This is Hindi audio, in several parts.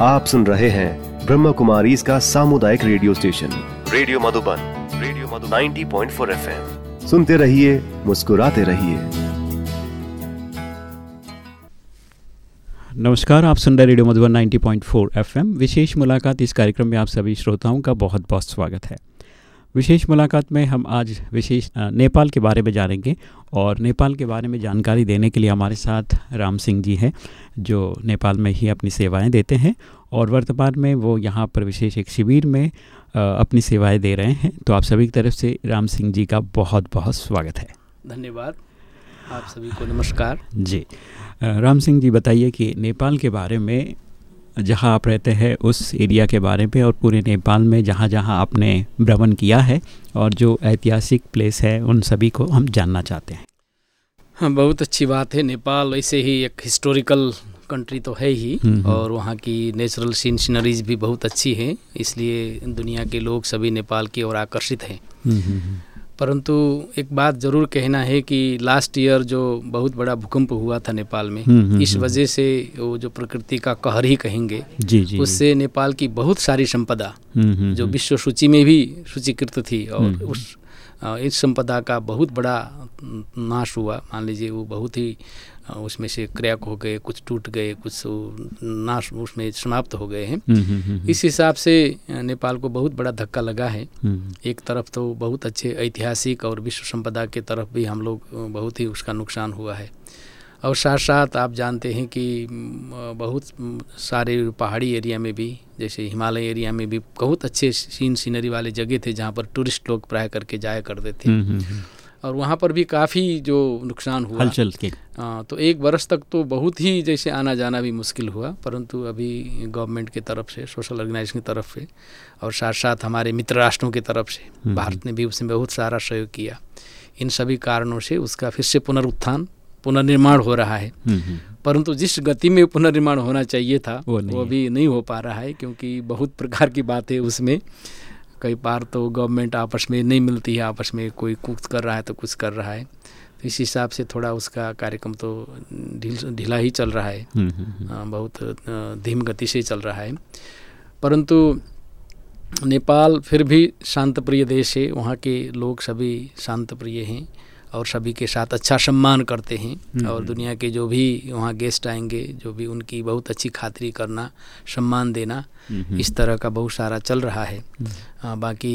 आप सुन रहे हैं ब्रह्म कुमारी इसका सामुदायिक radio station. Radio Madhuban radio Madhu 90.4 FM. सुनते रहिए मुस्कुराते रहिए। नमस्कार आप सुन रहे रेडियो मधुबन 90.4 एफएम। विशेष मुलाकात इस कार्यक्रम में आप सभी श्रोताओं का बहुत बहुत स्वागत है। विशेष मुलाकात में हम आज विशेष नेपाल के बारे में जानेंगे और नेपाल के बारे में जानकारी देने के लिए हमारे साथ राम सिंह जी हैं जो नेपाल में ही अपनी सेवाएँ देते हैं और वर्तमान में वो यहाँ पर विशेष एक शिविर में अपनी सेवाएँ दे रहे हैं। तो आप सभी की तरफ़ से राम सिंह जी का बहुत बहुत स्वागत है। धन्यवाद। आप सभी को नमस्कार। जी। राम सिंह जी बताइए कि नेपाल के बारे में जहाँ आप रहते हैं उस एरिया के बारे में और पूरे नेपाल में जहाँ जहाँ आपने भ्रमण किया है और जो ऐतिहासिक प्लेस है उन सभी को हम जानना चाहते हैं। हाँ बहुत अच्छी बात है। नेपाल ऐसे ही एक हिस्टोरिकल कंट्री तो है ही हम्म, हम्म। और वहाँ की नेचुरल सीन सीनरीज भी बहुत अच्छी हैं। इसलिए दुनिया के लोग सभी नेपाल की ओर आकर्षित हैं। हम्म, परंतु एक बात ज़रूर कहना है कि लास्ट ईयर जो बहुत बड़ा भूकंप हुआ था नेपाल में हुँ, हम्म, इस हम्म। वजह से वो जो प्रकृति का कहर ही कहेंगे जी जी उससे नेपाल की बहुत सारी संपदा जो विश्व सूची में भी सूचीकृत थी और उस इस संपदा का बहुत बड़ा नाश हुआ मान लीजिए वो बहुत ही उसमें से क्रैक हो गए कुछ टूट गए कुछ नाश उसमें समाप्त हो गए हैं। हम्म, हम्म, हम्म, इस हिसाब से नेपाल को बहुत बड़ा धक्का लगा है। एक तरफ़ तो बहुत अच्छे ऐतिहासिक और विश्व संपदा के तरफ़ भी हम लोग बहुत ही उसका नुकसान हुआ है। और साथ साथ आप जानते हैं कि बहुत सारे पहाड़ी एरिया में भी जैसे हिमालय एरिया में भी बहुत अच्छे सीन सीनरी वाले जगह थे जहाँ पर टूरिस्ट लोग प्राय करके जाया करते थे। और वहाँ पर भी काफ़ी जो नुकसान हुआ। हलचल के। आ, तो एक बरस तक तो बहुत ही जैसे आना जाना भी मुश्किल हुआ परंतु अभी गवर्नमेंट की तरफ़ से सोशल ऑर्गेनाइजेशन की तरफ़ से और साथ साथ हमारे मित्र राष्ट्रों की तरफ़ से हम्म, भारत हम्म। ने भी उसमें बहुत सारा सहयोग किया। इन सभी कारणों से उसका फिर से पुनरुत्थान पुनर्निर्माण हो रहा है। हम्म, परंतु जिस गति में पुनर्निर्माण होना चाहिए था वो, वो भी नहीं हो पा रहा है क्योंकि बहुत प्रकार की बातें उसमें कई बार तो गवर्नमेंट आपस में नहीं मिलती है आपस में कोई कुछ कर रहा है तो कुछ कर रहा है। तो इस हिसाब से थोड़ा उसका कार्यक्रम तो ढील ही चल रहा है। हम्म, हम्म, हम्म। बहुत धीम गति से चल रहा है। परंतु नेपाल फिर भी शांत प्रिय देश है वहाँ के लोग सभी शांत प्रिय हैं। और सभी के साथ अच्छा सम्मान करते हैं हम्म, और हम्म। दुनिया के जो भी वहाँ गेस्ट आएँगे जो भी उनकी बहुत अच्छी खातिरी करना सम्मान देना हम्म, इस तरह का बहुत सारा चल रहा है। आ, बाकी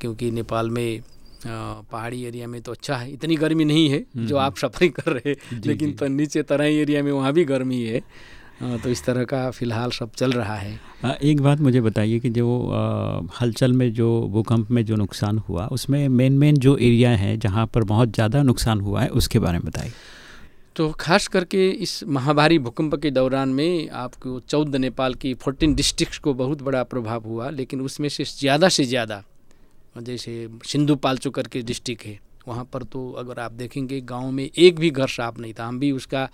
क्योंकि नेपाल में पहाड़ी एरिया में तो अच्छा है इतनी गर्मी नहीं है जो आप सफरिंग कर रहे हैं लेकिन तो नीचे तराई एरिया में वहाँ भी गर्मी है हाँ, तो इस तरह का फ़िलहाल सब चल रहा है। एक बात मुझे बताइए कि जो हलचल में जो भूकंप में जो नुकसान हुआ उसमें मेन मेन जो एरिया है जहाँ पर बहुत ज़्यादा नुकसान हुआ है उसके बारे में बताइए। तो खास करके इस महाभारी भूकंप के दौरान में आपको चौदह नेपाल की फोर्टीन डिस्ट्रिक्ट को बहुत बड़ा प्रभाव हुआ लेकिन उसमें से ज़्यादा से ज़्यादा जैसे सिंधु पालचो करके डिस्ट्रिक्ट है। वहाँ पर तो अगर आप देखेंगे गाँव में एक भी घर साफ़ नहीं था। हम भी उसका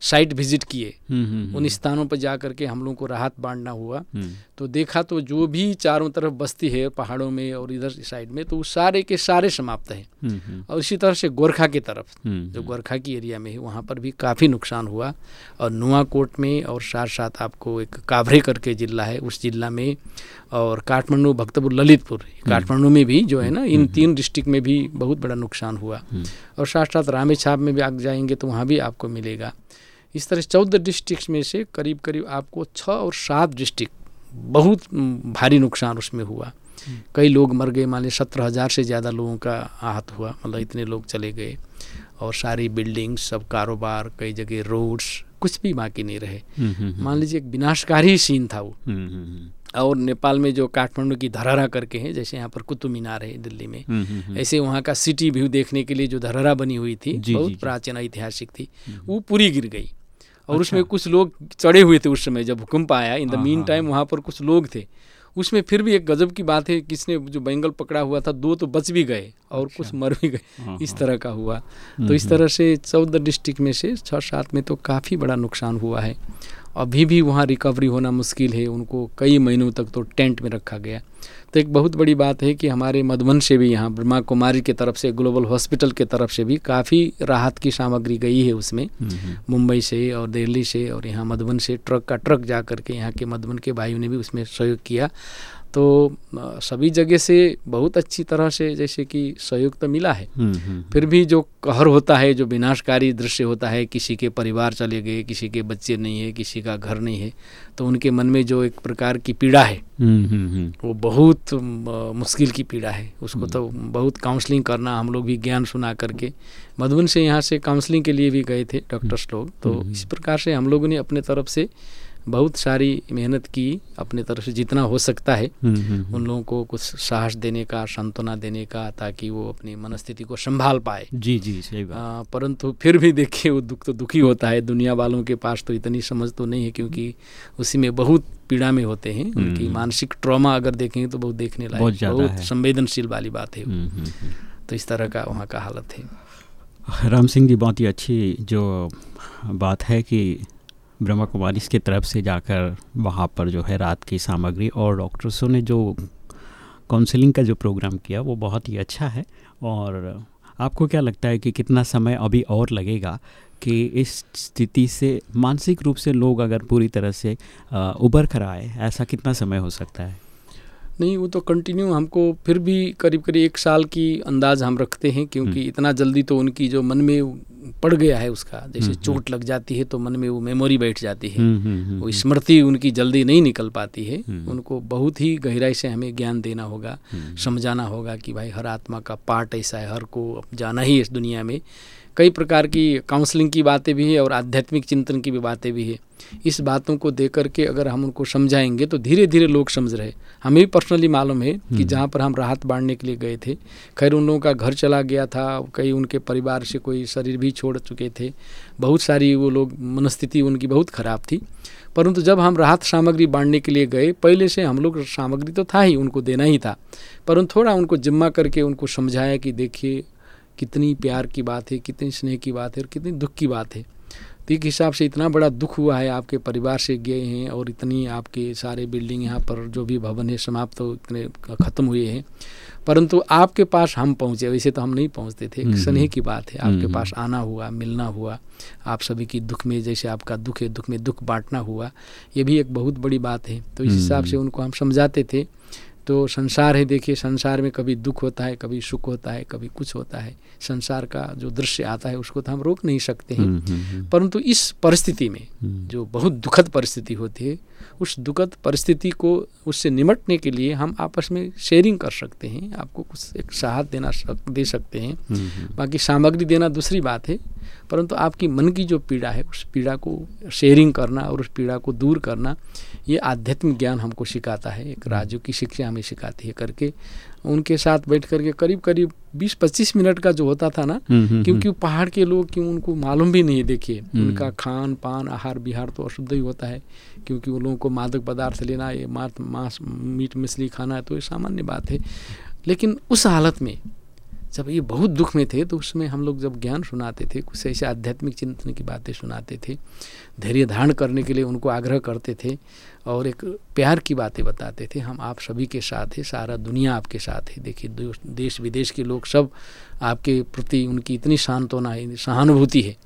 साइट विज़िट किए। हम्म, हम्म, हम्म। उन स्थानों पर जा करके हम लोगों को राहत बांटना हुआ। तो देखा तो जो भी चारों तरफ़ बस्ती है पहाड़ों में और इधर साइड में तो वो सारे के सारे समाप्त हैं। और इसी तरह से गोरखा की तरफ़ जो गोरखा की एरिया में है वहाँ पर भी काफ़ी नुकसान हुआ। और नुआकोट में और साथ साथ आपको एक काभरे करके जिला है उस जिला में और काठमांडू भक्तपुर ललितपुर काठमांडू में भी जो है ना इन तीन डिस्ट्रिक्ट में भी बहुत बड़ा नुकसान हुआ। और साथ साथ रामेछाप में भी आप जाएँगे तो वहाँ भी आपको मिलेगा। इस तरह चौदह डिस्ट्रिक्ट में से करीब करीब आपको छः और सात डिस्ट्रिक्ट बहुत भारी नुकसान उसमें हुआ। कई लोग मर गए मान लीजिए सत्रह हज़ार से ज़्यादा लोगों का आहत हुआ मतलब इतने लोग चले गए। और सारी बिल्डिंग्स सब कारोबार कई जगह रोड्स कुछ भी बाकी नहीं रहे। हम्म, हम्म, हम्म। मान लीजिए एक विनाशकारी सीन था वो। और नेपाल में जो काठमांडू की धरहरा करके हैं जैसे यहाँ पर कुतुब मीनार है दिल्ली में ऐसे वहाँ का सिटी व्यू देखने के लिए जो धरहरा बनी हुई थी बहुत प्राचीन ऐतिहासिक थी वो पूरी गिर गई। और अच्छा। उसमें कुछ लोग चढ़े हुए थे उस समय जब भूकंप आया। इन द मीन टाइम वहाँ पर कुछ लोग थे। उसमें फिर भी एक गजब की बात है किसने जो बैंगल पकड़ा हुआ था दो तो बच भी गए और अच्छा। कुछ मर भी गए। हाँ, इस हाँ। तरह का हुआ। तो इस तरह से चौदह डिस्ट्रिक्ट में से छः सात में तो काफ़ी बड़ा नुकसान हुआ है। अभी भी वहाँ रिकवरी होना मुश्किल है उनको कई महीनों तक तो टेंट में रखा गया। तो एक बहुत बड़ी बात है कि हमारे मधुबन से भी यहाँ ब्रह्मा कुमारी की तरफ़ से ग्लोबल हॉस्पिटल के तरफ़ से भी काफ़ी राहत की सामग्री गई है उसमें। मुंबई से और दिल्ली से और यहाँ मधुबन से ट्रक का ट्रक जा करके यहाँ के मधुबन के भाइयों ने भी उसमें सहयोग किया। तो सभी जगह से बहुत अच्छी तरह से जैसे कि सहयोग तो मिला है। हम्म, हम्म, हम्म। फिर भी जो कहर होता है जो विनाशकारी दृश्य होता है किसी के परिवार चले गए किसी के बच्चे नहीं है किसी का घर नहीं है तो उनके मन में जो एक प्रकार की पीड़ा है वो बहुत मुश्किल की पीड़ा है। उसको तो बहुत काउंसलिंग करना हम लोग भी ज्ञान सुना करके मधुबन से यहाँ से काउंसलिंग के लिए भी गए थे डॉक्टर्स लोग। तो इस प्रकार से हम लोगों ने अपने तरफ़ से बहुत सारी मेहनत की अपने तरफ़ से जितना हो सकता है। हम्म, हम्म, हम्म। उन लोगों को कुछ साहस देने का सांत्वना देने का ताकि वो अपनी मनस्थिति को संभाल पाए। जी जी सही बात। परंतु फिर भी देखिए वो दुख तो दुखी होता है। दुनिया वालों के पास तो इतनी समझ तो नहीं है क्योंकि उसी में बहुत पीड़ा में होते हैं। उनकी मानसिक ट्रॉमा अगर देखेंगे तो बहुत देखने लायक बहुत, बहुत संवेदनशील वाली बात है तो इस तरह का वहाँ का हालत है। राम सिंह जी बहुत ही अच्छी जो बात है कि ब्रह्मा कुमारी की तरफ़ से जाकर वहाँ पर जो है रात की सामग्री और डॉक्टर्सों ने जो काउंसलिंग का जो प्रोग्राम किया, वो बहुत ही अच्छा है। और आपको क्या लगता है कि कितना समय अभी और लगेगा कि इस स्थिति से, मानसिक रूप से लोग अगर पूरी तरह से उबर कर आए, ऐसा कितना समय हो सकता है? नहीं वो तो कंटिन्यू हमको फिर भी करीब करीब एक साल की अंदाज हम रखते हैं क्योंकि हम्म। इतना जल्दी तो उनकी जो मन में पड़ गया है उसका। जैसे हम्म, चोट हम्म। लग जाती है तो मन में वो मेमोरी बैठ जाती है। वो स्मृति उनकी जल्दी नहीं निकल पाती है। उनको बहुत ही गहराई से हमें ज्ञान देना होगा समझाना होगा कि भाई हर आत्मा का पार्ट ऐसा है हर को जाना ही इस दुनिया में। कई प्रकार की काउंसलिंग की बातें भी है और आध्यात्मिक चिंतन की भी बातें भी है। इस बातों को दे करके अगर हम उनको समझाएँगे तो धीरे धीरे लोग समझ रहे हमें भी पर्सनली मालूम है कि हम्म। जहाँ पर हम राहत बांटने के लिए गए थे खैर उन लोगों का घर चला गया था कई उनके परिवार से कोई शरीर भी छोड़ चुके थे। बहुत सारी वो लोग मनस्थिति उनकी बहुत ख़राब थी। परंतु जब हम राहत सामग्री बांटने के लिए गए पहले से हम लोग सामग्री तो था ही उनको देना ही था। परंतु थोड़ा उनको जिम्मा करके उनको समझाया कि देखिए कितनी प्यार की बात है कितनी स्नेह की बात है और कितनी दुख की बात है। तो एक हिसाब से इतना बड़ा दुख हुआ है आपके परिवार से गए हैं और इतनी आपके सारे बिल्डिंग यहाँ पर जो भी भवन है समाप्त तो इतने ख़त्म हुए हैं। परंतु आपके पास हम पहुँचे वैसे तो हम नहीं पहुँचते थे एक हम्म, स्नेह की बात है। आपके हम्म, पास हम्म। आना हुआ मिलना हुआ आप सभी की दुख में जैसे आपका दुख है दुख में दुख बांटना हुआ ये भी एक बहुत बड़ी बात है। तो इस हिसाब से उनको हम समझाते थे तो संसार है देखिए संसार में कभी दुख होता है कभी सुख होता है कभी कुछ होता है। संसार का जो दृश्य आता है उसको तो हम रोक नहीं सकते हैं। हम्म, हम्म, हम्म। परंतु इस परिस्थिति में जो बहुत दुखद परिस्थिति होती है उस दुखद परिस्थिति को उससे निमटने के लिए हम आपस में शेयरिंग कर सकते हैं आपको कुछ एक साहस देना सक, दे सकते हैं। बाकी सामग्री देना दूसरी बात है परंतु आपकी मन की जो पीड़ा है उस पीड़ा को शेयरिंग करना और उस पीड़ा को दूर करना ये आध्यात्मिक ज्ञान हमको सिखाता है एक राजू की शिक्षा हमें सिखाती है करके। उनके साथ बैठ करके करीब करीब 20-25 मिनट का जो होता था ना हम्म, हम्म, क्योंकि हम्म। पहाड़ के लोग क्यों उनको मालूम भी नहीं देखिए। उनका खान पान आहार बिहार तो अशुद्ध ही होता है क्योंकि उन लोगों को मादक पदार्थ लेना ये मांस मीट मछली खाना है तो ये सामान्य बात है। लेकिन उस हालत में जब ये बहुत दुख में थे तो उसमें हम लोग जब ज्ञान सुनाते थे, कुछ ऐसे आध्यात्मिक चिंतन की बातें सुनाते थे, धैर्य धारण करने के लिए उनको आग्रह करते थे, और एक प्यार की बातें बताते थे। हम आप सभी के साथ है, सारा दुनिया आपके साथ है। देखिए, देश विदेश के लोग सब आपके प्रति उनकी इतनी सांत्वना है, सहानुभूति है।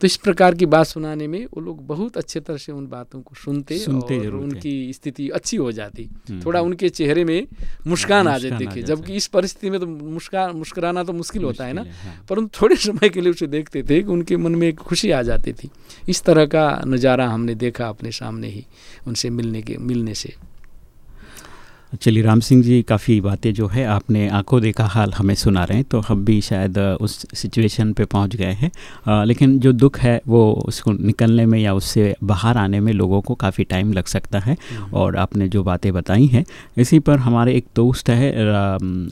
तो इस प्रकार की बात सुनाने में वो लोग बहुत अच्छे तरह से उन बातों को सुनते, सुनते और उनकी स्थिति अच्छी हो जाती। हम्म, थोड़ा हम्म। उनके चेहरे में मुस्कान आ जाती देखिए जबकि इस परिस्थिति में तो मुस्कान मुस्कुराना तो मुश्किल होता है ना। हाँ। परंतु थोड़े समय के लिए उसे देखते थे कि उनके मन में एक खुशी आ जाती थी। इस तरह का नज़ारा हमने देखा अपने सामने ही उनसे मिलने के मिलने से। चलिए राम सिंह जी काफ़ी बातें जो है आपने आँखों देखा हाल हमें सुना रहे हैं तो हम भी शायद उस सिचुएशन पे पहुँच गए हैं। लेकिन जो दुख है वो उसको निकलने में या उससे बाहर आने में लोगों को काफ़ी टाइम लग सकता है। हम्म। और आपने जो बातें बताई हैं इसी पर हमारे एक दोस्त है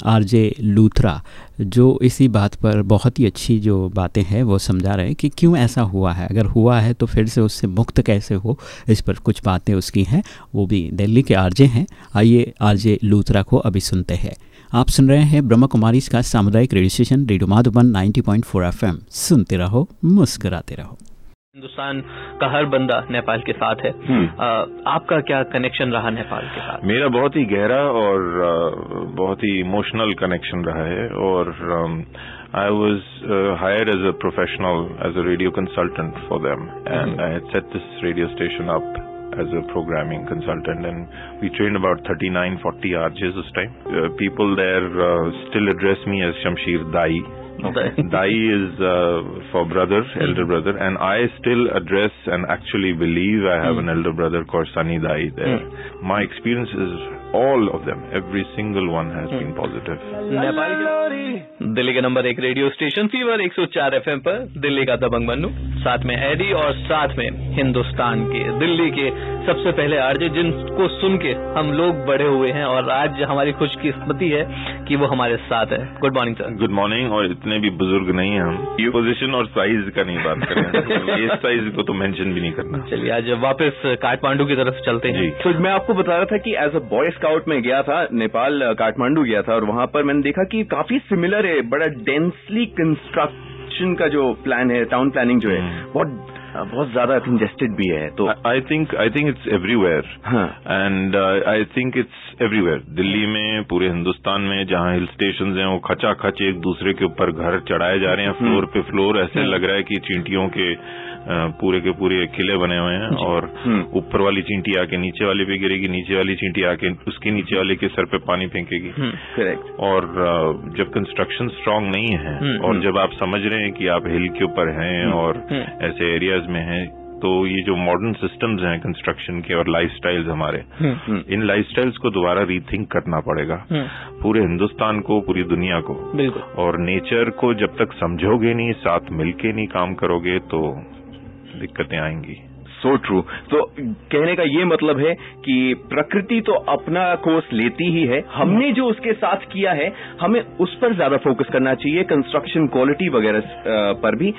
आर जे लूथरा। जो इसी बात पर बहुत ही अच्छी जो बातें हैं, वो समझा रहे हैं कि क्यों ऐसा हुआ है? अगर हुआ है तो फिर से उससे मुक्त कैसे हो? इस पर कुछ बातें उसकी हैं, वो भी दिल्ली के आरजे हैं। आइए आरजे लूथरा को अभी सुनते हैं। आप सुन रहे हैं ब्रह्म कुमारी का सामुदायिक radio station, radio Madhuban 90.4 FM. सुनते रहो, मुस्कराते रहो। हिंदुस्तान का हर बंदा नेपाल के साथ है। हम्म। आ, आपका क्या कनेक्शन रहा नेपाल के साथ? मेरा बहुत ही गहरा और बहुत ही इमोशनल कनेक्शन रहा है और I was hired as a professional as a radio consultant for them and I had set this radio station up as a programming consultant and we trained about 39 40 RJs this time. Uh, people there uh, still address me as Shamshir Dai. Dai is uh, for brother, elder brother, and I still address and actually believe I have an elder brother called Sunny Dai there. My experience is all of them, every single one has been positive. Nepal के दिल्ली का नंबर एक रेडियो स्टेशन फीवर 104 एफएम पर दिल्ली का दबंग मन्नू साथ में एडी और साथ में हिंदुस्तान के दिल्ली के सबसे पहले आरजे जिनको सुन के हम लोग बड़े हुए हैं और आज हमारी खुशकिस्मती है कि वो हमारे साथ है। Good morning sir good morning और इतने भी बुज़ुर्ग नहीं हैं हम। पोजीशन और साइज़ का नहीं बात करें। ये साइज़ को तो मेंशन भी नहीं करना। चलिए आज वापस काठमांडू की तरफ़ चलते हैं। जी। तो मैं आपको बता रहा था कि एज अ बॉय स्काउट में गया था नेपाल काठमांडू गया था और वहाँ पर मैंने देखा कि काफ़ी सिमिलर है बड़ा डेंसली कंस्ट्रक्शन का जो प्लान है टाउन प्लानिंग जो है हम्म। बहुत बहुत ज़्यादा कंजेस्टेड भी है तो I think I think it's everywhere and I think it's everywhere Delhi में पूरे हिंदुस्तान में जहाँ हिल स्टेशन हैं वो खचा खच एक दूसरे के ऊपर घर चढ़ाए जा रहे हैं फ्लोर पे फ्लोर ऐसे लग रहा है कि चींटियों के पूरे के पूरे किले बने हुए हैं और हम्म। ऊपर वाली चींटी आके नीचे वाले पे गिरेगी नीचे वाली चींटी आके उसके नीचे वाले के सर पे पानी फेंकेगी। करेक्ट और जब कंस्ट्रक्शन स्ट्रांग नहीं है हम्म, और जब आप समझ रहे हैं कि आप हिल के ऊपर हैं और हम्म। ऐसे एरियाज़ में हैं तो ये जो मॉडर्न सिस्टम्स हैं कंस्ट्रक्शन के और लाइफस्टाइल्स हमारे इन लाइफस्टाइल्स को दोबारा रीथिंक करना पड़ेगा। पूरे हिंदुस्तान को पूरी दुनिया को। और नेचर को जब तक समझोगे नहीं साथ मिलके नहीं काम करोगे तो दिक्कतें आएँगी। सो ट्रू तो कहने का ये मतलब है कि प्रकृति तो अपना कोर्स लेती ही है। हमने जो उसके साथ किया है, हमें उस पर ज़्यादा फोकस करना चाहिए कंस्ट्रक्शन क्वालिटी वगैरह पर भी।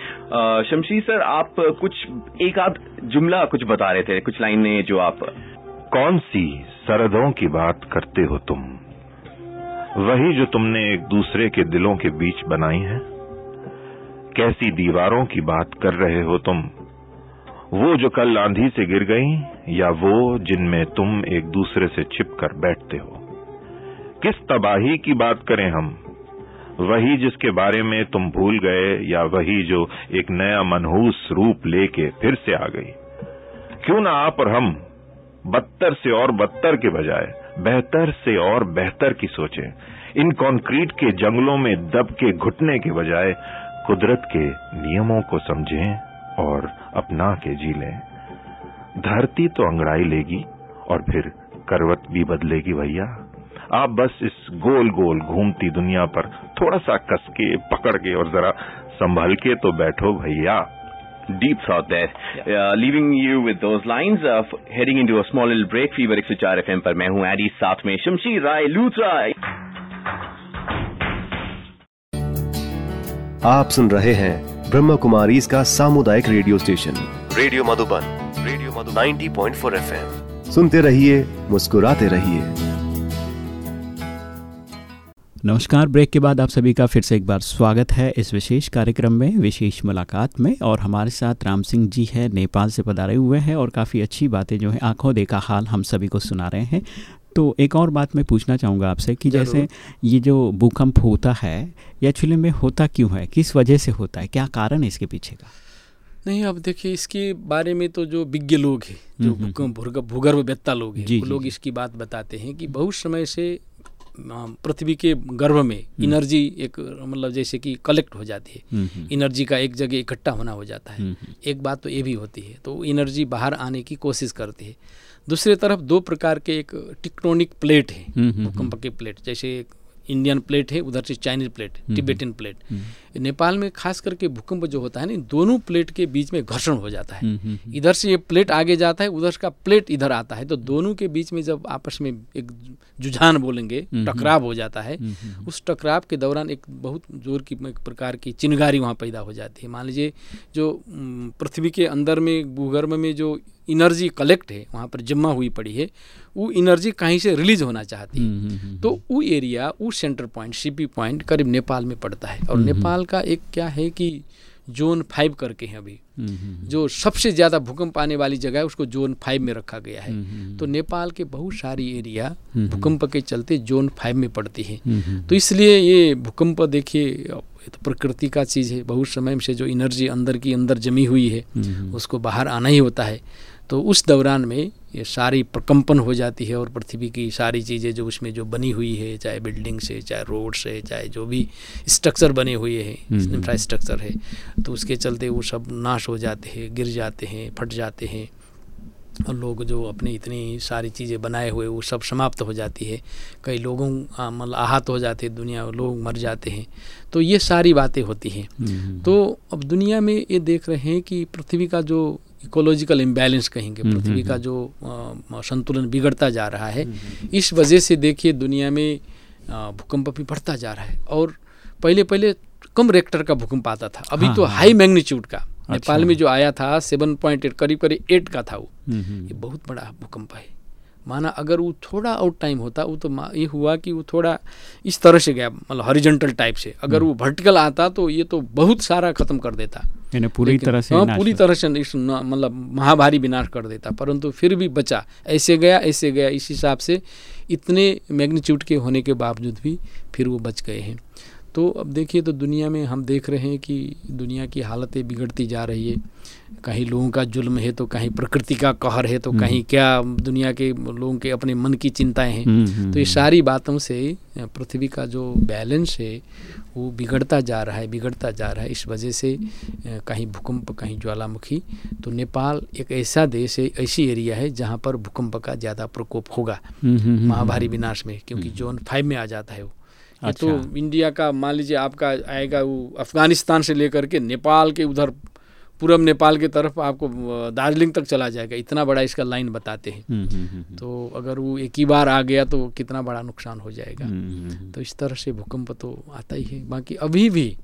शमशी सर, आप कुछ, एक आध जुमला कुछ बता रहे थे, कुछ लाइनें जो आप कौन सी सरहदों की बात करते हो तुम? वही जो तुमने एक दूसरे के दिलों के बीच बनाई है? कैसी दीवारों की बात कर रहे हो तुम? वो जो कल आंधी से गिर गई, या वो जिनमें तुम एक दूसरे से छिप कर बैठते हो। किस तबाही की बात करें हम? वही जिसके बारे में तुम भूल गए, या वही जो एक नया मनहूस रूप लेके फिर से आ गई। क्यों ना आप और हम बदतर से और बदतर के बजाय, बेहतर से और बेहतर की सोचें। इन कंक्रीट के जंगलों में दब के घुटने के बजाय कुदरत के नियमों को समझें। और अपना के जी लें धरती तो अंगड़ाई लेगी और फिर करवट भी बदलेगी भैया आप बस इस गोल गोल घूमती दुनिया पर थोड़ा सा कसके पकड़ के और जरा संभल के तो बैठो भैया deep thought there. Uh, leaving you with those lines of heading into a small little break. Fever 104 FM पर मैं हूँ एडी साथ में शमशीर राय लूथरा आप सुन रहे हैं ब्रह्म कुमारी इसका सामुदायिक radio station. Radio Madhuban radio Madhu 90.4 FM. सुनते रहिए मुस्कुराते रहिए। नमस्कार ब्रेक के बाद आप सभी का फिर से एक बार स्वागत है इस विशेष कार्यक्रम में विशेष मुलाकात में। और हमारे साथ राम सिंह जी है नेपाल से पधारे हुए हैं और काफ़ी अच्छी बातें जो है आँखों देखा हाल हम सभी को सुना रहे हैं। तो एक और बात मैं पूछना चाहूँगा आपसे कि जैसे ये जो भूकंप होता है ये एक्चुअली में होता क्यों है? किस वजह से होता है? क्या कारण है इसके पीछे का? नहीं अब देखिए इसके बारे में तो जो विज्ञ लोग हैं जो हम्म, हम्म, भूकंप भूगर्भ भूगर्भवेत्ता लोग हैं वो लोग इसकी बात बताते हैं कि बहुत समय से पृथ्वी के गर्भ में हम्म। एनर्जी एक मतलब जैसे कि कलेक्ट हो जाती है। हम्म, हम्म, एनर्जी का एक जगह इकट्ठा होना हो जाता है। हम्म, हम्म, एक बात तो ये भी होती है तो एनर्जी बाहर आने की कोशिश करती है। दूसरी तरफ़ दो प्रकार के एक टिक्टोनिक प्लेट है भूकंप के प्लेट जैसे इंडियन प्लेट है उधर से Chinese plate Tibetan Tibetan plate Nepal में खास करके भूकंप जो होता है ना दोनों प्लेट के बीच में घर्षण हो जाता है। हम्म, हम्म, हम्म, इधर से ये प्लेट आगे जाता है उधर का प्लेट इधर आता है। तो दोनों के बीच में जब आपस में एक जुझान बोलेंगे टकराव हो जाता है उस टकराव के दौरान एक बहुत ज़ोर की एक प्रकार की चिनगारी वहाँ पैदा हो जाती है। मान लीजिए जो पृथ्वी के अंदर में भूगर्भ में जो इनर्जी कलेक्ट है वहाँ पर जमा हुई पड़ी है वो इनर्जी कहीं से रिलीज़ होना चाहती है। तो वो एरिया वो सेंटर पॉइंट सीपी पॉइंट करीब नेपाल में पड़ता है। और हम्म, नेपाल का एक क्या है कि जोन फाइव करके हैं अभी। जो सबसे ज़्यादा भूकंप आने वाली जगह है उसको जोन फाइव में रखा गया है। तो नेपाल के बहुत सारी एरिया भूकंप के चलते जोन फाइव में पड़ती है। तो इसलिए ये भूकंप देखिए तो प्रकृति का चीज़ है। बहुत समय से जो एनर्जी अंदर की अंदर जमी हुई है उसको बाहर आना ही होता है। तो उस दौरान में ये सारी प्रकम्पन हो जाती है और पृथ्वी की सारी चीज़ें जो उसमें जो बनी हुई है चाहे बिल्डिंग से चाहे रोड से चाहे जो भी स्ट्रक्चर बने हुए हैं इंफ्रास्ट्रक्चर है तो उसके चलते वो सब नाश हो जाते हैं गिर जाते हैं फट जाते हैं। और लोग जो अपनी इतनी सारी चीज़ें बनाए हुए वो सब समाप्त हो जाती है। कई लोगों मतलब आहत हो जाते हैं दुनिया लोग मर जाते हैं। तो ये सारी बातें होती हैं। तो अब दुनिया में ये देख रहे हैं कि पृथ्वी का जो इकोलॉजिकल इम्बैलेंस कहेंगे हम्म, पृथ्वी हम्म, का हम्म। जो संतुलन बिगड़ता जा रहा है। इस वजह से देखिए दुनिया में भूकंप भी बढ़ता जा रहा है। और पहले पहले कम रेक्टर का भूकंप आता था। अभी हाँ, तो हाई मैग्नीट्यूड का। अच्छा, नेपाल में जो आया था सेवन पॉइंट एट करीब करीब एट का था वो। ये बहुत बड़ा भूकंप है। माना अगर वो थोड़ा आउट टाइम होता वो तो ये हुआ कि वो थोड़ा इस तरह से गया मतलब हॉरिजॉन्टल टाइप से। अगर वो वर्टिकल आता तो ये तो बहुत सारा खत्म कर देता। पूरी तरह से हाँ पूरी तरह से मतलब महाभारी विनाश कर देता। परंतु फिर भी बचा। ऐसे गया ऐसे गया। इस हिसाब से इतने मैग्नीट्यूड के होने के बावजूद भी फिर वो बच गए हैं। तो अब देखिए तो दुनिया में हम देख रहे हैं कि दुनिया की हालतें बिगड़ती जा रही है। कहीं लोगों का जुल्म है तो कहीं प्रकृति का कहर है तो हम्म। कहीं क्या दुनिया के लोगों के अपने मन की चिंताएँ हैं। हम्म, हम्म, तो ये सारी बातों से पृथ्वी का जो बैलेंस है वो बिगड़ता जा रहा है बिगड़ता जा रहा है। इस वजह से कहीं भूकंप कहीं ज्वालामुखी तो नेपाल एक ऐसा देश है ऐसी एरिया है जहाँ पर भूकंप का ज़्यादा प्रकोप होगा। महाभारी विनाश में क्योंकि जोन फाइव में आ जाता है वो। अच्छा। तो इंडिया का मान लीजिए आपका आएगा वो अफ़गानिस्तान से लेकर के नेपाल के उधर पूर्व नेपाल के तरफ़ आपको दार्जिलिंग तक चला जाएगा। इतना बड़ा इसका लाइन बताते हैं। हम्म, हम्म, हम्म, तो अगर वो एक ही बार आ गया तो कितना बड़ा नुकसान हो जाएगा। तो इस तरह से भूकंप तो आता ही है। बाकी अभी भी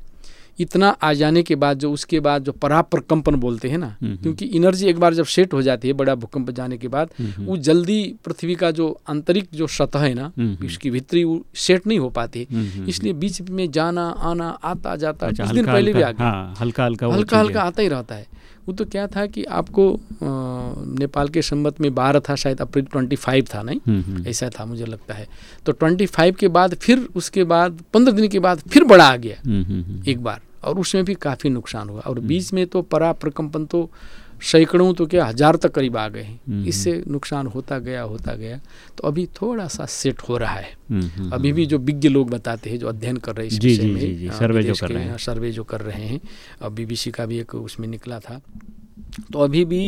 इतना आ जाने के बाद जो उसके बाद जो पराप प्रकम्पन बोलते हैं ना हम्म, हम्म। क्योंकि एनर्जी एक बार जब सेट हो जाती है बड़ा भूकंप जाने के बाद हम्म, वो जल्दी पृथ्वी का जो आंतरिक जो सतह है ना उसकी भीतरी वो सेट नहीं हो पाती। इसलिए बीच में जाना आना आता जाता अच्छा, कुछ दिन पहले भी आ गया। हल्का हल्का हल्का हल्का आता ही रहता है। वो तो क्या था कि आपको नेपाल के संबत में बारह था शायद अप्रैल ट्वेंटी फाइव था नहीं? ऐसा था मुझे लगता है। तो ट्वेंटी फाइव के बाद फिर उसके बाद पंद्रह दिन के बाद फिर बड़ा आ गया। एक बार। और उसमें भी काफ़ी नुकसान हुआ। और हम्म। बीच में तो परा प्रकम्पन तो सैकड़ों तो क्या हज़ार तक करीब आ गए हैं। हम्म, इससे हम्म। नुकसान होता गया होता गया। तो अभी थोड़ा सा सेट हो रहा है। अभी भी जो विज्ञ लोग बताते हैं जो अध्ययन कर रहे हैं इस विषय में सर्वे जो कर रहे हैं। सर्वे जो कर रहे हैं। अब बीबीसी का भी एक उसमें निकला था। तो अभी भी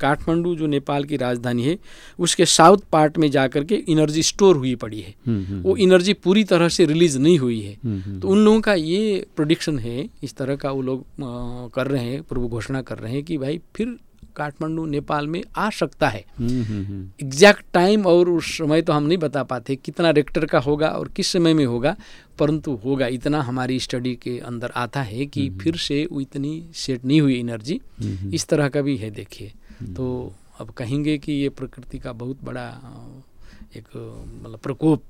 काठमांडू जो नेपाल की राजधानी है उसके साउथ पार्ट में जाकर के एनर्जी स्टोर हुई पड़ी है। हम्म, हम्म, वो एनर्जी हम्म। पूरी तरह से रिलीज़ नहीं हुई है। तो उन लोगों का ये प्रोडिक्शन है इस तरह का वो लोग कर रहे हैं पूर्व घोषणा कर रहे हैं कि भाई फिर काठमांडू नेपाल में आ सकता है। एग्जैक्ट टाइम और उस समय तो हम नहीं बता पाते कितना रेक्टर का होगा और किस समय में होगा परंतु होगा। इतना हमारी स्टडी के अंदर आता है कि फिर से वो इतनी सेट नहीं हुई एनर्जी इस तरह का भी है देखिए। तो अब कहेंगे कि ये प्रकृति का बहुत बड़ा एक मतलब प्रकोप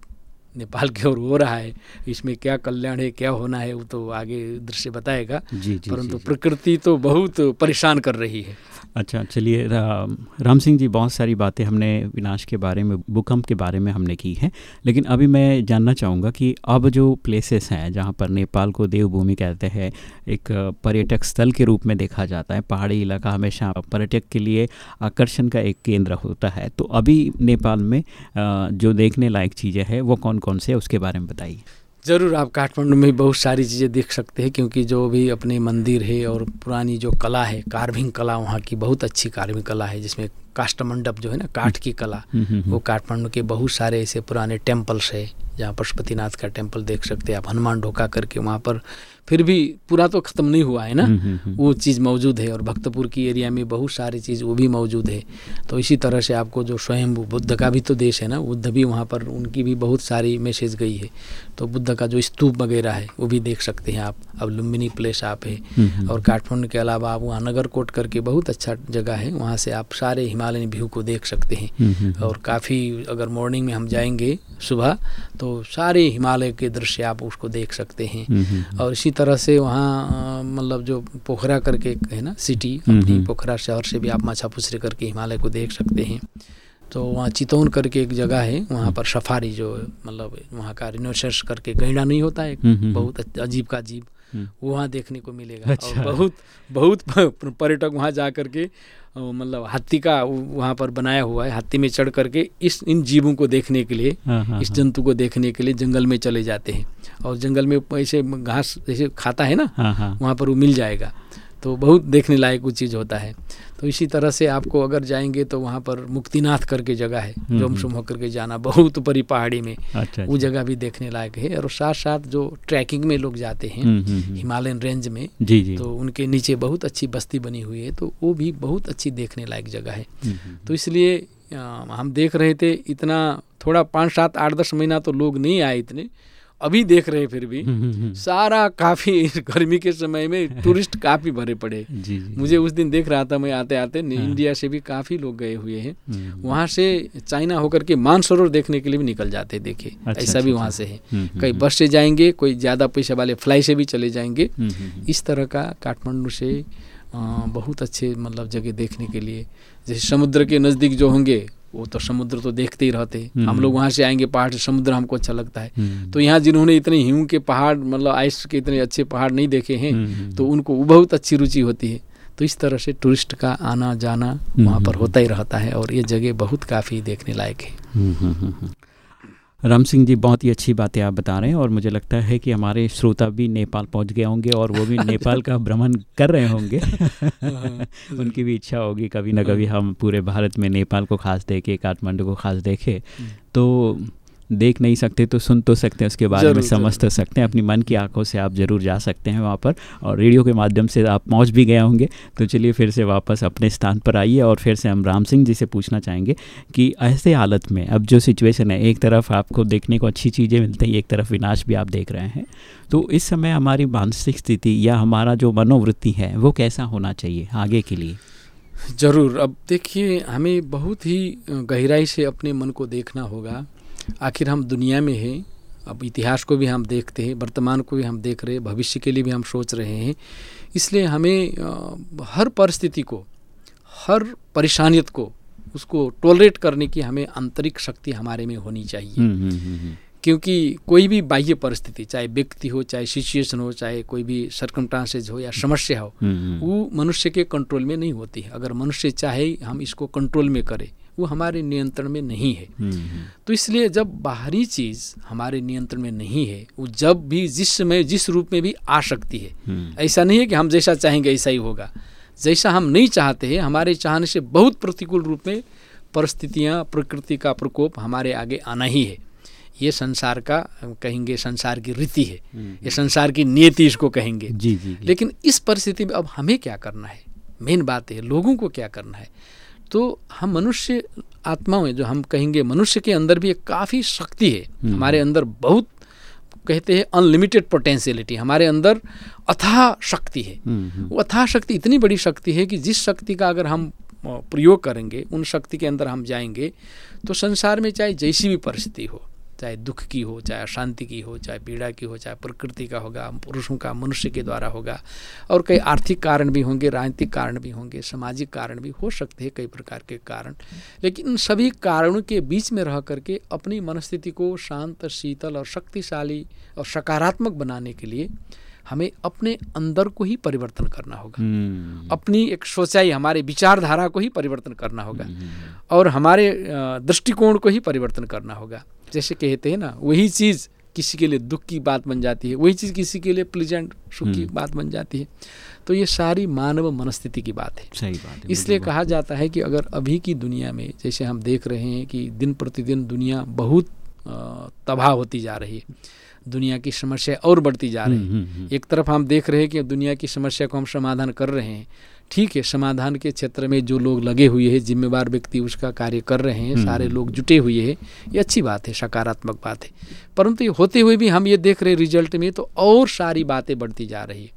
नेपाल की ओर हो रहा है इसमें क्या कल्याण है क्या होना है वो तो आगे दृश्य बताएगा। जी, जी, परंतु प्रकृति तो बहुत परेशान कर रही है। अच्छा चलिए रा, राम सिंह जी बहुत सारी बातें हमने विनाश के बारे में भूकंप के बारे में हमने की हैं। लेकिन अभी मैं जानना चाहूँगा कि अब जो प्लेसेस हैं जहाँ पर नेपाल को देवभूमि कहते हैं एक पर्यटक स्थल के रूप में देखा जाता है पहाड़ी इलाका हमेशा पर्यटक के लिए आकर्षण का एक केंद्र होता है। तो अभी नेपाल में जो देखने लायक चीज़ें हैं वो कौन कौन से उसके बारे में बताइए ज़रूर आप काठमांडू में बहुत सारी चीज़ें देख सकते हैं क्योंकि जो भी अपने मंदिर है और पुरानी जो कला है कार्विंग कला वहाँ की बहुत अच्छी कार्विंग कला है जिसमें काष्ट मंडप जो है ना काठ की कला हम्म, हम्म, हम्म। वो काठमांडू के बहुत सारे ऐसे पुराने टेम्पल्स है जहाँ पशुपतिनाथ का टेंपल देख सकते हैं आप हनुमान ढोका करके वहाँ पर फिर भी पूरा तो ख़त्म नहीं हुआ है ना? हम्म, हम्म, हम्म। वो चीज़ मौजूद है और भक्तपुर की एरिया में बहुत सारी चीज़ वो भी मौजूद है। तो इसी तरह से आपको जो स्वयं बुद्ध का भी तो देश है ना बुद्ध भी वहाँ पर उनकी भी बहुत सारी मैसेज गई है। तो बुद्ध का जो स्तूप वगैरह है वो भी देख सकते हैं आप। अब लुम्बिनी प्लेस आप है और काठमांडू के अलावा आप वहाँ नगर कोट करके बहुत अच्छा जगह है वहाँ से आप सारे हिमालयन व्यू को देख सकते हैं। और काफ़ी अगर मॉर्निंग में हम जाएँगे सुबह तो सारे हिमालय के दृश्य आप उसको देख सकते हैं। और इसी तरह से वहाँ मतलब जो पोखरा करके है ना सिटी अपनी पोखरा शहर से भी आप माछा पुछरे करके हिमालय को देख सकते हैं। तो वहाँ चितौन करके एक जगह है वहाँ पर सफारी जो मतलब वहाँ का रिनोसर्स करके गैंडा नहीं होता है बहुत अजीब का अजीब वहाँ देखने को मिलेगा। अच्छा। और बहुत बहुत पर्यटक वहाँ जा करके मतलब हाथी का वहाँ पर बनाया हुआ है हाथी में चढ़ करके इस इन जीवों को देखने के लिए हाँ, हाँ, इस हाँ। जंतु को देखने के लिए जंगल में चले जाते हैं। और जंगल में ऐसे घास जैसे खाता है ना वहाँ पर वो मिल जाएगा। तो बहुत देखने लायक वो चीज़ होता है। तो इसी तरह से आपको अगर जाएँगे तो वहाँ पर मुक्तिनाथ करके जगह है हम्म, जोमसुम हम्म। होकर के जाना बहुत बड़ी पहाड़ी में अच्छा, वो अच्छा। जगह भी देखने लायक है। और साथ साथ जो ट्रैकिंग में लोग जाते हैं हम्म, हिमालयन रेंज में जी जी। तो उनके नीचे बहुत अच्छी बस्ती बनी हुई है तो वो भी बहुत अच्छी देखने लायक जगह है। तो इसलिए हम देख रहे थे इतना थोड़ा पाँच सात आठ दस महीना तो लोग नहीं आए इतने अभी देख रहे हैं फिर भी हम्म, हम्म, हम्म। सारा काफ़ी गर्मी के समय में टूरिस्ट काफ़ी भरे पड़े। जी, जी, मुझे उस दिन देख रहा था मैं आते आते हाँ। इंडिया से भी काफ़ी लोग गए हुए हैं। वहाँ से चाइना होकर के मानसरोवर देखने के लिए भी निकल जाते हैं देखे। अच्छा, ऐसा भी अच्छा, वहाँ अच्छा। से है। कई बस से जाएँगे कोई ज़्यादा पैसे वाले फ्लाई से भी चले जाएँगे। इस तरह का काठमांडू से बहुत अच्छे मतलब जगह देखने के लिए। जैसे समुद्र के नज़दीक जो होंगे वो तो समुद्र तो देखते ही रहते हम हम्म। लोग वहाँ से आएँगे पहाड़ से समुद्र हमको अच्छा लगता है। हम्म। तो यहाँ जिन्होंने इतने हिम के पहाड़ मतलब आइस के इतने अच्छे पहाड़ नहीं देखे हैं हम्म, तो उनको बहुत अच्छी रुचि होती है। तो इस तरह से टूरिस्ट का आना जाना वहाँ पर होता ही रहता है और ये जगह बहुत काफ़ी देखने लायक है। राम सिंह जी बहुत ही अच्छी बातें आप बता रहे हैं और मुझे लगता है कि हमारे श्रोता भी नेपाल पहुँच गए होंगे और वो भी नेपाल का भ्रमण कर रहे होंगे। उनकी भी इच्छा होगी कभी ना कभी हम पूरे भारत में नेपाल को खास देखें काठमांडू को खास देखें। हम्म। तो देख नहीं सकते तो सुन तो सकते हैं उसके बारे में समझ तो सकते हैं। अपनी मन की आँखों से आप ज़रूर जा सकते हैं वहाँ पर और रेडियो के माध्यम से आप पहुँच भी गए होंगे। तो चलिए फिर से वापस अपने स्थान पर आइए और फिर से हम राम सिंह जी से पूछना चाहेंगे कि ऐसे हालत में अब जो सिचुएशन है एक तरफ़ आपको देखने को अच्छी चीज़ें मिलती हैं एक तरफ़ विनाश भी आप देख रहे हैं। तो इस समय हमारी मानसिक स्थिति या हमारा जो मनोवृत्ति है वो कैसा होना चाहिए आगे के लिए? ज़रूर। अब देखिए हमें बहुत ही गहराई से अपने मन को देखना होगा। आखिर हम दुनिया में हैं अब इतिहास को भी हम देखते हैं वर्तमान को भी हम देख रहे हैं भविष्य के लिए भी हम सोच रहे हैं। इसलिए हमें हर परिस्थिति को हर परेशानियत को उसको टॉलरेट करने की हमें आंतरिक शक्ति हमारे में होनी चाहिए। हम्म, हम्म, हम्म, क्योंकि कोई भी बाह्य परिस्थिति चाहे व्यक्ति हो चाहे सिचुएशन हो चाहे कोई भी सर्कमटांसेज हो या समस्या हो वो मनुष्य के कंट्रोल में नहीं होती है। अगर मनुष्य चाहे हम इसको कंट्रोल में करें वो हमारे नियंत्रण में नहीं है। हम्म, हम्म। तो इसलिए जब बाहरी चीज़ हमारे नियंत्रण में नहीं है वो जब भी जिस समय जिस रूप में भी आ सकती है। हम्म। ऐसा नहीं है कि हम जैसा चाहेंगे ऐसा ही होगा। जैसा हम नहीं चाहते हैं हमारे चाहने से बहुत प्रतिकूल रूप में परिस्थितियाँ प्रकृति का प्रकोप हमारे आगे आना ही है। ये संसार का कहेंगे संसार की रीति है। ये संसार की नियति इसको कहेंगे। जी, जी, जी। लेकिन इस परिस्थिति में अब हमें क्या करना है? मेन बात है लोगों को क्या करना है? तो हम मनुष्य आत्माओं में जो हम कहेंगे मनुष्य के अंदर भी एक काफ़ी शक्ति है। हम्म। हमारे अंदर बहुत कहते हैं अनलिमिटेड पोटेंशियलिटी हमारे अंदर अथाह शक्ति है। हम्म, हम्म। वो अथाह शक्ति इतनी बड़ी शक्ति है कि जिस शक्ति का अगर हम प्रयोग करेंगे उन शक्ति के अंदर हम जाएँगे तो संसार में चाहे जैसी भी परिस्थिति हो चाहे दुख की हो चाहे अशांति की हो चाहे पीड़ा की हो चाहे प्रकृति का होगा पुरुषों का मनुष्य के द्वारा होगा और कई आर्थिक कारण भी होंगे राजनीतिक कारण भी होंगे सामाजिक कारण भी हो सकते हैं कई प्रकार के कारण लेकिन इन सभी कारणों के बीच में रह करके अपनी मनस्थिति को शांत शीतल और शक्तिशाली और सकारात्मक बनाने के लिए हमें अपने अंदर को ही परिवर्तन करना होगा hmm. अपनी एक सोचाई हमारे विचारधारा को ही परिवर्तन करना होगा hmm. और हमारे दृष्टिकोण को ही परिवर्तन करना होगा जैसे कहते हैं ना वही चीज़ किसी के लिए दुख की बात बन जाती है वही चीज़ किसी के लिए प्लीजेंट सुख की हम्म। बात बन जाती है। तो ये सारी मानव मनस्थिति की बात है। सही बात है इसलिए कहा जाता है कि अगर अभी की दुनिया में जैसे हम देख रहे हैं कि दिन प्रतिदिन दुनिया बहुत तबाह होती जा रही है दुनिया की समस्या और बढ़ती जा रही है। हम्म, हम्म, एक तरफ़ हम देख रहे हैं कि दुनिया की समस्या को हम समाधान कर रहे हैं ठीक है समाधान के क्षेत्र में जो लोग लगे हुए हैं जिम्मेवार व्यक्ति उसका कार्य कर रहे हैं हम्म। सारे लोग जुटे हुए हैं ये अच्छी बात है सकारात्मक बात है। परंतु ये होते हुए भी हम ये देख रहे रिज़ल्ट में तो और सारी बातें बढ़ती जा रही है।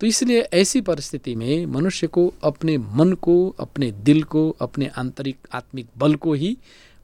तो इसलिए ऐसी परिस्थिति में मनुष्य को अपने मन को अपने दिल को अपने आंतरिक आत्मिक बल को ही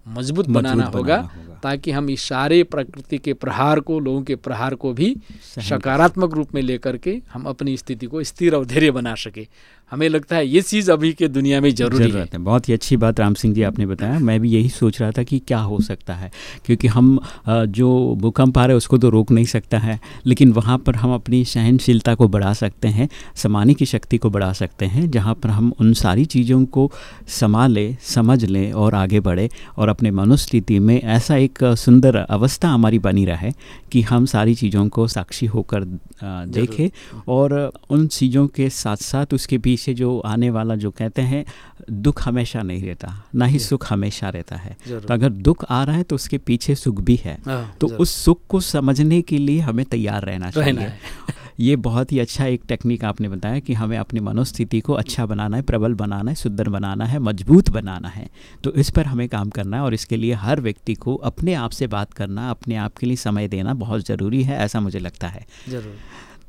मज़बूत बनाना होगा, होगा। ताकि हम इस सारे प्रकृति के प्रहार को लोगों के प्रहार को भी सकारात्मक रूप में लेकर के हम अपनी स्थिति को स्थिर और धैर्य बना सके। हमें लगता है ये चीज़ अभी के दुनिया में ज़रूरी है।, है। बहुत ही अच्छी बात राम सिंह जी आपने बताया। मैं भी यही सोच रहा था कि क्या हो सकता है क्योंकि हम जो भूकंप आ रहे हैं उसको तो रोक नहीं सकता है लेकिन वहाँ पर हम अपनी सहनशीलता को बढ़ा सकते हैं समाने की शक्ति को बढ़ा सकते हैं जहाँ पर हम उन सारी चीज़ों को संभालें समझ लें और आगे बढ़े और अपने मनुस्थिति में ऐसा एक सुंदर अवस्था हमारी बनी रहे कि हम सारी चीज़ों को साक्षी होकर देखें और उन चीज़ों के साथ साथ उसके पीछे जो आने वाला जो कहते हैं दुख हमेशा नहीं रहता ना ही सुख हमेशा रहता है। तो अगर दुख आ रहा है तो उसके पीछे सुख भी है। हाँ, तो उस सुख को समझने के लिए हमें तैयार रहना चाहिए। ये बहुत ही अच्छा एक टेक्निक आपने बताया कि हमें अपनी मनोस्थिति को अच्छा बनाना है प्रबल बनाना है सुंदर बनाना है मज़बूत बनाना है। तो इस पर हमें काम करना है और इसके लिए हर व्यक्ति को अपने आप से बात करना अपने आप के लिए समय देना बहुत ज़रूरी है ऐसा मुझे लगता है। ज़रूर।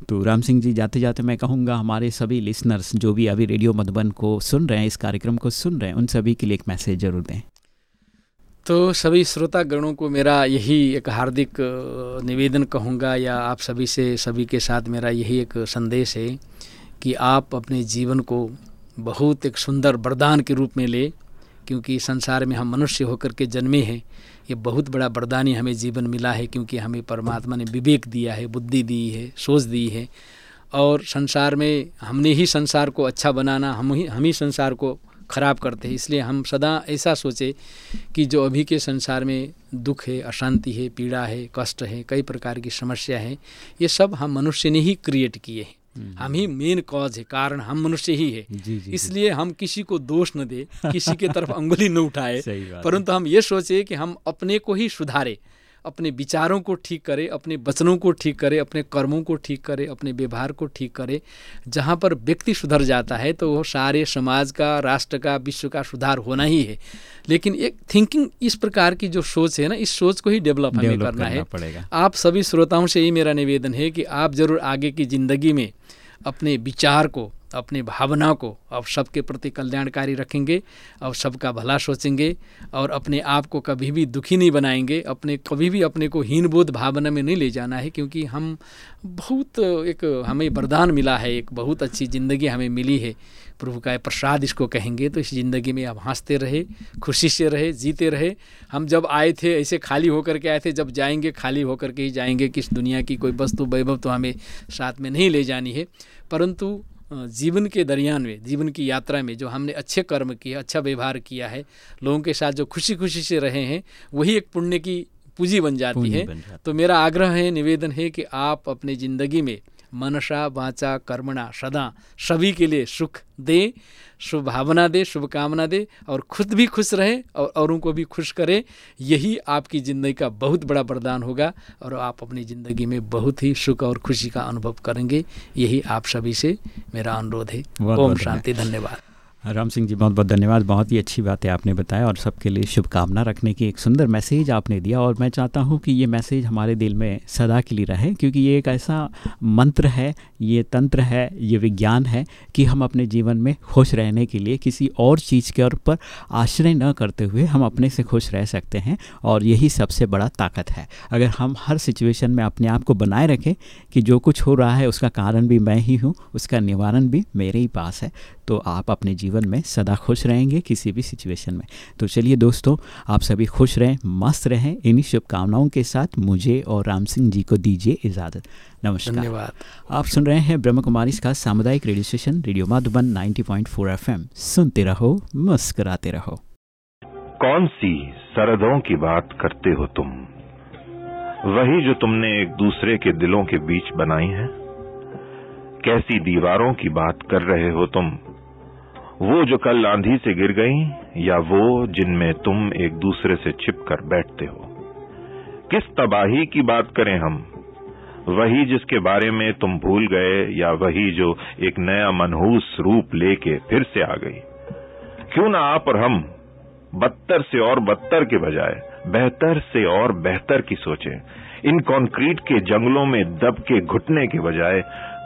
तो राम सिंह जी, जाते जाते मैं कहूँगा, हमारे सभी लिसनर्स जो भी अभी रेडियो मधुबन को सुन रहे हैं, इस कार्यक्रम को सुन रहे हैं, उन सभी के लिए एक मैसेज ज़रूर दें। तो सभी श्रोतागणों को मेरा यही एक हार्दिक निवेदन कहूँगा, या आप सभी से, सभी के साथ मेरा यही एक संदेश है कि आप अपने जीवन को बहुत एक सुंदर वरदान के रूप में ले, क्योंकि संसार में हम मनुष्य होकर के जन्मे हैं ये बहुत बड़ा वरदान हमें जीवन मिला है क्योंकि हमें परमात्मा ने विवेक दिया है, बुद्धि दी है, सोच दी है और संसार में हमने ही संसार को अच्छा बनाना, हम ही हम ही संसार को ख़राब करते हैं इसलिए हम सदा ऐसा सोचे कि जो अभी के संसार में दुख है, अशांति है, पीड़ा है, कष्ट है, कई प्रकार की समस्या है, ये सब हम मनुष्य ने ही क्रिएट किए हैं। हम ही मेन कॉज है कारण हम मनुष्य ही है। जी जी इसलिए हम किसी को दोष न दे किसी के तरफ़ अंगुली न उठाए। परंतु हम ये सोचे कि हम अपने को ही सुधारे अपने विचारों को ठीक करे अपने वचनों को ठीक करे अपने कर्मों को ठीक करे अपने व्यवहार को ठीक करे। जहाँ पर व्यक्ति सुधर जाता है तो वो सारे समाज का राष्ट्र का विश्व का सुधार होना ही है। लेकिन एक थिंकिंग इस प्रकार की जो सोच है ना इस सोच को ही डेवलप हमें करना, करना है। पड़ेगा। आप सभी श्रोताओं से यही मेरा निवेदन है कि आप ज़रूर आगे की ज़िंदगी में अपने विचार को अपनी भावना को अब सबके प्रति कल्याणकारी रखेंगे और सबका भला सोचेंगे और अपने आप को कभी भी दुखी नहीं बनाएँगे, अपने, कभी भी अपने को हीनबोध भावना में नहीं ले जाना है क्योंकि हम बहुत एक हमें वरदान मिला है, एक बहुत अच्छी ज़िंदगी हमें मिली है। प्रभु का प्रसाद इसको कहेंगे तो इस ज़िंदगी में आप हँसते रहे, खुशी से रहे, जीते रहे। हम जब आए थे, ऐसे खाली होकर के आए थे, जब जाएँगे, खाली होकर के ही जाएँगे, किस दुनिया की कोई वस्तु वैभव तो हमें साथ में नहीं ले जानी है। परंतु जीवन के दरियान में जीवन की यात्रा में जो हमने अच्छे कर्म किए अच्छा व्यवहार किया है लोगों के साथ जो खुशी खुशी से रहे हैं वही एक पुण्य की पूंजी बन जाती है। तो मेरा आग्रह है निवेदन है कि आप अपनी ज़िंदगी में मनसा वाचा कर्मणा सदा। सभी के लिए सुख दे शुभ भावना दे शुभकामना दे और खुद भी खुश रहे और औरों को भी खुश करे। यही आपकी ज़िंदगी का बहुत बड़ा वरदान होगा और आप अपनी ज़िंदगी में बहुत ही सुख और खुशी का अनुभव करेंगे। यही आप सभी से मेरा अनुरोध है। ओम शांति धन्यवाद। राम सिंह जी बहुत बहुत धन्यवाद। बहुत ही अच्छी बात आपने बताया और सबके लिए शुभकामना रखने की एक सुंदर मैसेज आपने दिया और मैं चाहता हूँ कि ये मैसेज हमारे दिल में सदा के लिए रहे, क्योंकि ये एक ऐसा मंत्र है, ये तंत्र है, ये विज्ञान है कि हम अपने जीवन में खुश रहने के लिए किसी और चीज़ के ऊपर आश्रय न करते हुए हम अपने से खुश रह सकते हैं और यही सबसे बड़ा ताकत है। अगर हम हर सिचुएशन में अपने आप को बनाए रखें कि जो कुछ हो रहा है उसका कारण भी मैं ही हूँ, उसका निवारण भी मेरे ही पास है। तो आप अपने जीवन में सदा खुश रहेंगे किसी भी सिचुएशन में। तो चलिए दोस्तों आप सभी खुश रहें मस्त रहें इन्हीं शुभकामनाओं के साथ मुझे और राम सिंह जी को दीजिए इजाज़त। नमस्कार। धन्यवाद। आप सुन रहे हैं ब्रह्म कुमारी का सामुदायिक radio station radio Madhuban 90.4 FM. सुनते रहो मुस्कराते रहो। कौन सी सरहदों की बात करते हो तुम? वही जो तुमने एक दूसरे के दिलों के बीच बनाई है? कैसी दीवारों की बात कर रहे हो तुम? वो जो कल आंधी से गिर गई, या वो जिनमें तुम एक दूसरे से छिप कर बैठते हो। किस तबाही की बात करें हम? वही जिसके बारे में तुम भूल गए, या वही जो एक नया मनहूस रूप लेके फिर से आ गई। क्यों ना आप और हम बदतर से और बदतर के बजाय, बेहतर से और बेहतर की सोचें। इन कंक्रीट के जंगलों में दब के घुटने के बजाय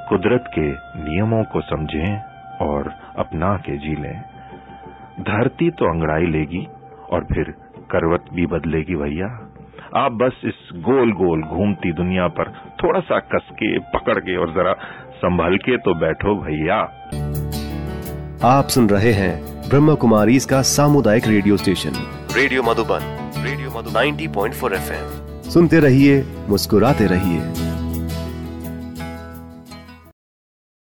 कुदरत के नियमों को समझें। और अपना के जी लें। धरती तो अंगड़ाई लेगी और फिर करवट भी बदलेगी भैया। आप बस इस गोल गोल घूमती दुनिया पर थोड़ा सा कस के पकड़ के और जरा संभल के तो बैठो भैया। आप सुन रहे हैं ब्रह्म कुमारी इसका सामुदायिक radio station. Radio Madhuban radio Madhu 90.4 FM. सुनते रहिए मुस्कुराते रहिए।